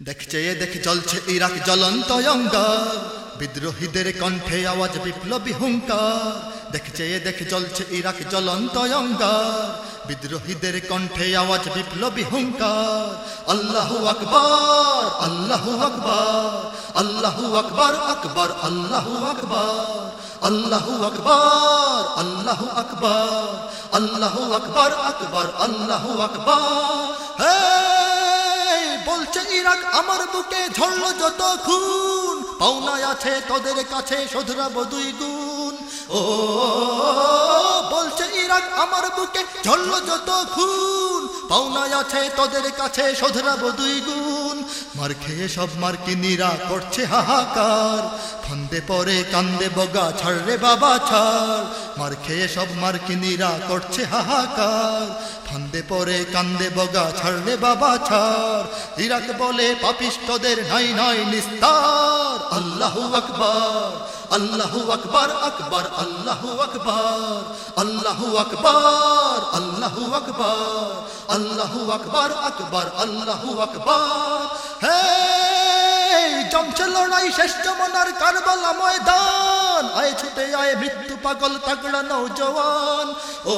দেখছে এ দেখে চলছে ইরাক জ্বলন্ত অঙ্গার। বিদ্রোহীদের কণ্ঠে আওয়াজ বিপ্লবী হুঙ্কার। দেখছে এ দেখে চলছে ইরাক জ্বলন্ত অঙ্গার। বিদ্রোহীদের কণ্ঠে আওয়াজ বিপ্লবী হুঙ্কার। আল্লাহু আকবার আল্লাহু আকবার আল্লাহু আকবার আকবার, আল্লাহু আকবার আল্লাহু আকবার আল্লাহু আকবার আল্লাহু আকবার আকবার, আল্লাহু আকবার। হে বলছে, ইরাক আমার বুকে ঝরলো যত খুন। পাওনায় আছে তোদের কাছে শোধরাবো দুই গুণ। ও, বলছে, ইরাক আমার বুকে ঝরলো যত খুন। পাওনায় আছে তোদের কাছে শোধরাবো দুই গুণ। মার খেয়ে সব মার্কিনীরা করছে হাহাকার। ফন্দে পরে কান্দে বগা, ছাড় রে বাবা, ছাড়। মার খেয়ে সব মার্কিনীরা করছে হাহাকার। ফান্দে পরে কান্দে বগা ছাড়লে বাবা, ছাড়। ইরাক বলে, পাপিষ্টদের নাই নাই নিস্তার। আল্লাহু আকবার আল্লাহু আকবার আকবার, আল্লাহু আকবার আল্লাহু আকবার আল্লাহু আকবার আল্লাহু আকবার আকবার, আল্লাহু আকবার। হে জমছে লড়াই শেষ জমানার কারবালা ময়দান। আয় ছুটে, আয় মৃত্যু পাগল তাগড়া নৌজওয়ান ও,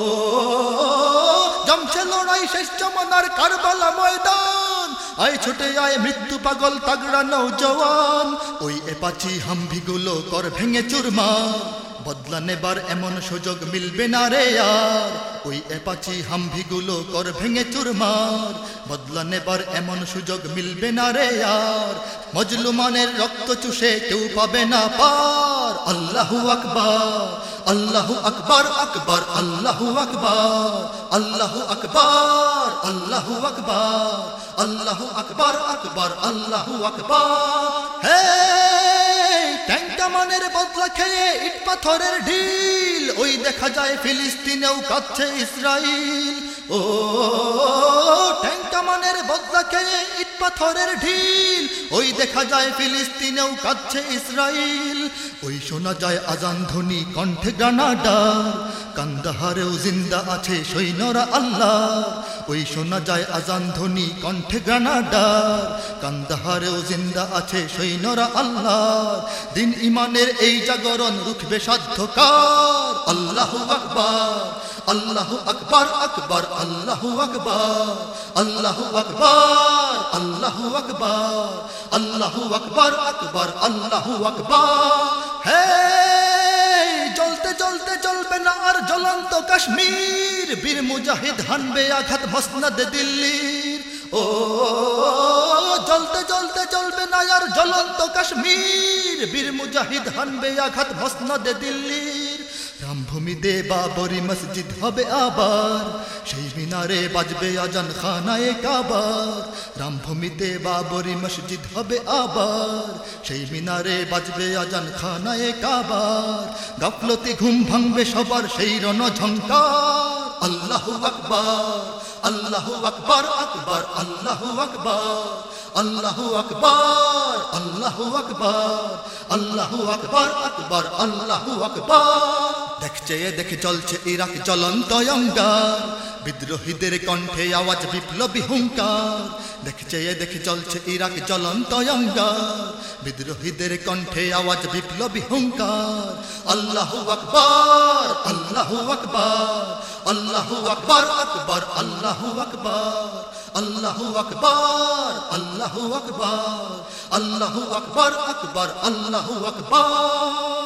জমছে লড়াই শেষ জমানার কারবালা ময়দান। আয় ছুটে, আয় মৃত্যু পাগল তাগড়া নৌজওয়ান ওই এপাচি হাম্ভিগুলো কর ভেঙে চুরমার। বদলা নেবার এমন সুযোগ মিলবে না রে আর। ওই এপাচি হাম্ভিগুলো কর ভেঙে চুরমার। বদলা নেবার এমন সুযোগ মিলবে না রে আর। মজলুমানের রক্ত চুষে কেউ পাবে না পার। আল্লাহু আকবার আল্লাহু আকবার আকবার, আল্লাহু আকবার আল্লাহু আকবার আল্লাহু আকবার আল্লাহু আকবার আকবার, আল্লাহু আকবার। হে ট্যাঙ্কা মানের বদলা খেয়ে ইট পাথরের ঢিল ওই দেখা যায় ফিলিস্তিনেও কাচ্ছে ইসরাইল। ও ট্যাঙ্কা বদলা খেয়ে ইট পাথরের ঢিল। ওই দেখা যায় ফিলিস্তিনেও কাচ্ছে ইসরাইল। ওই শোনা যায় আজান ধ্বনি, কণ্ঠে গ্রানাডার। কান্দাহারেও জিন্দা আছে সৈন্যরা আল্লাহ। ওই শোনা যায় আজান ধ্বনি, কণ্ঠে গ্রানাডার। কান্দাহারেও জিন্দা আছে সৈন্যরা আল্লাহ। দিন ইমানের এই জাগরণ রুখবে সাধ্যকার। আল্লাহু আকবার আল্লাহু আকবার আকবার, আল্লাহু আকবার আল্লাহু আকবার আল্লাহু আকবার আল্লাহু আকবার আকবার, আল্লাহু আকবার। হে জ্বলতে জ্বলতে জ্বলবে না আর জ্বলন্ত কাশ্মীর। বীর মুজাহিদ হানবে আঘাত মসনদ দিল্লির। ও, জ্বলতে জ্বলতে জ্বলবে না আর জ্বলন্ত কাশ্মীর। বীর মুজাহিদ হানবে আঘাত মসনদ দিল্লির। রামভূমিতে বাবরি মসজিদ হবে আবার। সেই মিনারে বাজবে আজান খানায় কাবার। রামভূমিতে বাবরি মসজিদ হবে আবার। সেই মিনারে বাজবে আজান খানায় কাবার। গাফলতি ঘুম ভাঙবে সবার সেই রণঝঙ্কার আল্লাহু আকবার আল্লাহু আকবার আকবার, আল্লাহু আকবার আল্লাহু আকবার আকবার, আল্লাহু আকবার আকবার, আল্লাহু আকবার। দেখছে দেখে চলছে ইরাক জ্বলন্ত অঙ্গার বিদ্রোহীদের কণ্ঠে আওয়াজ বিপ্লবী হুঙ্কার। দেখছে দেখে চলছে ইরাক জ্বলন্ত অঙ্গার বিদ্রোহীদের কণ্ঠে আওয়াজ বিপ্লবী হুঙ্কার। আল্লাহু আকবার আল্লাহু আকবার আল্লাহু আকবার আকবার, আল্লাহু আকবার। আল্লাহু আকবার আল্লাহু আকবার আল্লাহু আকবার আকবার আল্লাহু আকবার।